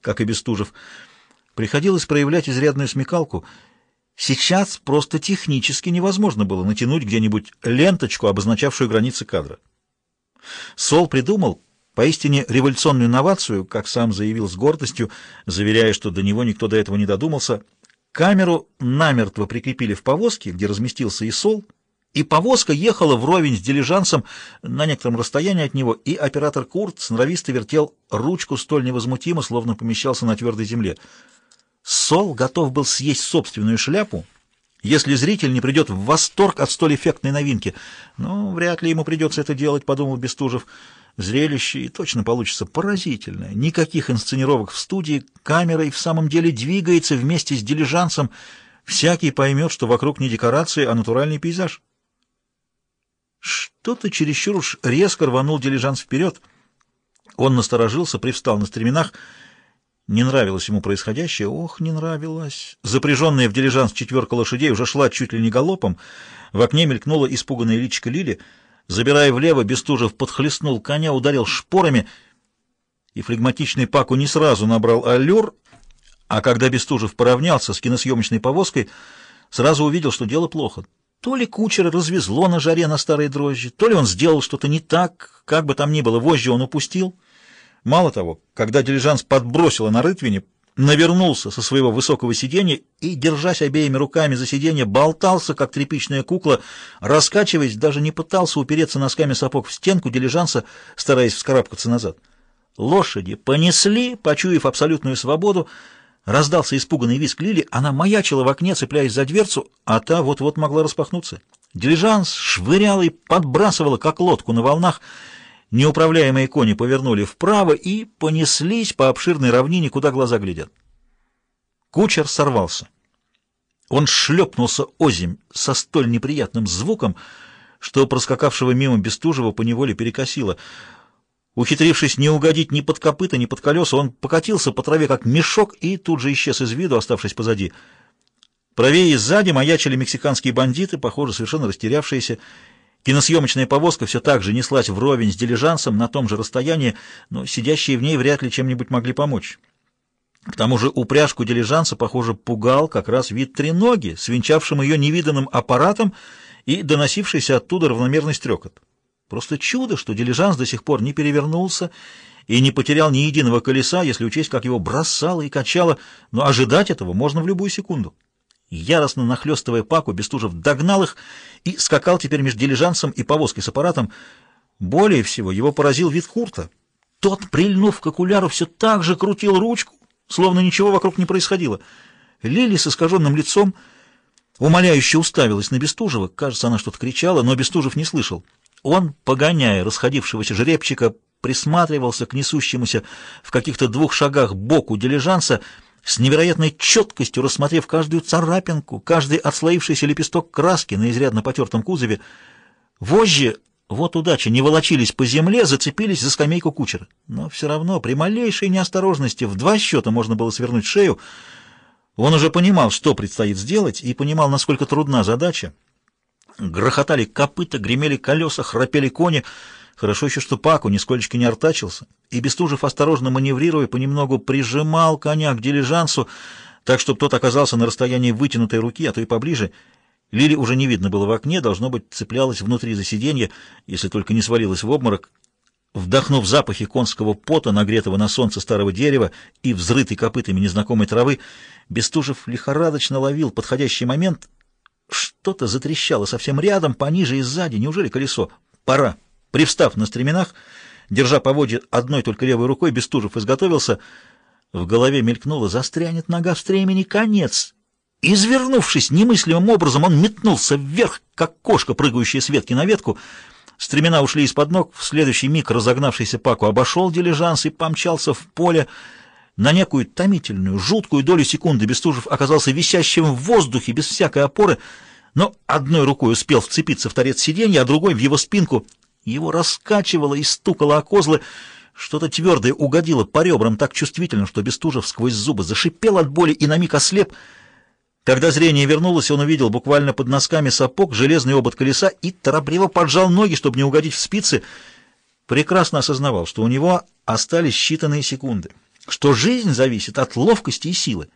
как и Бестужев. Приходилось проявлять изрядную смекалку. Сейчас просто технически невозможно было натянуть где-нибудь ленточку, обозначавшую границы кадра. Сол придумал поистине революционную инновацию, как сам заявил с гордостью, заверяя, что до него никто до этого не додумался. Камеру намертво прикрепили в повозке, где разместился и Сол, и повозка ехала вровень с дилижансом на некотором расстоянии от него, и оператор Курт сноровисто вертел ручку столь невозмутимо, словно помещался на твердой земле. Сол готов был съесть собственную шляпу, если зритель не придет в восторг от столь эффектной новинки. Но вряд ли ему придется это делать, подумал Бестужев. Зрелище и точно получится поразительное. Никаких инсценировок в студии, камера и в самом деле двигается вместе с дилижансом. Всякий поймет, что вокруг не декорации, а натуральный пейзаж. Что-то чересчур уж резко рванул дилижанс вперед. Он насторожился, привстал на стременах. Не нравилось ему происходящее. Ох, не нравилось. Запряженная в дилижанс четверка лошадей уже шла чуть ли не галопом. В окне мелькнула испуганная личка Лили. Забирая влево, Бестужев подхлестнул коня, ударил шпорами, и флегматичный Паку не сразу набрал аллюр, а когда Бестужев поравнялся с киносъемочной повозкой, сразу увидел, что дело плохо. То ли кучера развезло на жаре на старые дрожжи, то ли он сделал что-то не так, как бы там ни было, вожжи он упустил. Мало того, когда дилижанс подбросило на рытвине, навернулся со своего высокого сиденья и, держась обеими руками за сиденье, болтался, как тряпичная кукла, раскачиваясь, даже не пытался упереться носками сапог в стенку дилижанса, стараясь вскарабкаться назад. Лошади понесли, почуяв абсолютную свободу, Раздался испуганный визг Лили, она маячила в окне, цепляясь за дверцу, а та вот-вот могла распахнуться. Дилижанс швыряла и подбрасывала, как лодку на волнах. Неуправляемые кони повернули вправо и понеслись по обширной равнине, куда глаза глядят. Кучер сорвался. Он шлепнулся озимь со столь неприятным звуком, что проскакавшего мимо Бестужева поневоле перекосило — Ухитрившись не угодить ни под копыта, ни под колеса, он покатился по траве, как мешок, и тут же исчез из виду, оставшись позади. Правее и сзади маячили мексиканские бандиты, похоже, совершенно растерявшиеся. Киносъемочная повозка все так же неслась вровень с дилижансом на том же расстоянии, но сидящие в ней вряд ли чем-нибудь могли помочь. К тому же упряжку дилижанса, похоже, пугал как раз вид треноги, свинчавшим ее невиданным аппаратом и доносившийся оттуда равномерный стрекот. Просто чудо, что дилижанс до сих пор не перевернулся и не потерял ни единого колеса, если учесть, как его бросало и качало, но ожидать этого можно в любую секунду. Яростно нахлестывая паку, Бестужев догнал их и скакал теперь между дилижансом и повозкой с аппаратом. Более всего его поразил вид Хурта. Тот, прильнув к окуляру, все так же крутил ручку, словно ничего вокруг не происходило. Лили с искаженным лицом умоляюще уставилась на Бестужева. Кажется, она что-то кричала, но Бестужев не слышал. Он, погоняя расходившегося жеребчика, присматривался к несущемуся в каких-то двух шагах боку дилижанса, с невероятной четкостью рассмотрев каждую царапинку, каждый отслоившийся лепесток краски на изрядно потертом кузове. Вожжи, вот удача, не волочились по земле, зацепились за скамейку кучера. Но все равно при малейшей неосторожности в два счета можно было свернуть шею. Он уже понимал, что предстоит сделать, и понимал, насколько трудна задача. Грохотали копыта, гремели колеса, храпели кони. Хорошо еще, что Паку нисколько не артачился, и Бестужев, осторожно маневрируя, понемногу прижимал коня к дилижансу, так, чтобы тот оказался на расстоянии вытянутой руки, а то и поближе. Лили уже не видно было в окне, должно быть, цеплялась внутри за сиденье, если только не свалилась в обморок. Вдохнув запахи конского пота, нагретого на солнце старого дерева и взрытой копытами незнакомой травы, Бестужев лихорадочно ловил подходящий момент что-то затрещало совсем рядом, пониже и сзади. Неужели колесо? Пора. Привстав на стременах, держа поводья одной только левой рукой, Бестужев изготовился. В голове мелькнуло «застрянет нога в стремени, конец!» Извернувшись немыслимым образом, он метнулся вверх, как кошка, прыгающая с ветки на ветку. Стремена ушли из-под ног, в следующий миг разогнавшийся Паку обошел дилижанс и помчался в поле, на некую томительную, жуткую долю секунды Бестужев оказался висящим в воздухе без всякой опоры, но одной рукой успел вцепиться в торец сиденья, а другой в его спинку. Его раскачивало и стукало о козлы. Что-то твердое угодило по ребрам так чувствительно, что Бестужев сквозь зубы зашипел от боли и на миг ослеп. Когда зрение вернулось, он увидел буквально под носками сапог железный обод колеса и торопливо поджал ноги, чтобы не угодить в спицы. Прекрасно осознавал, что у него остались считанные секунды. Что жизнь зависит от ловкости и силы.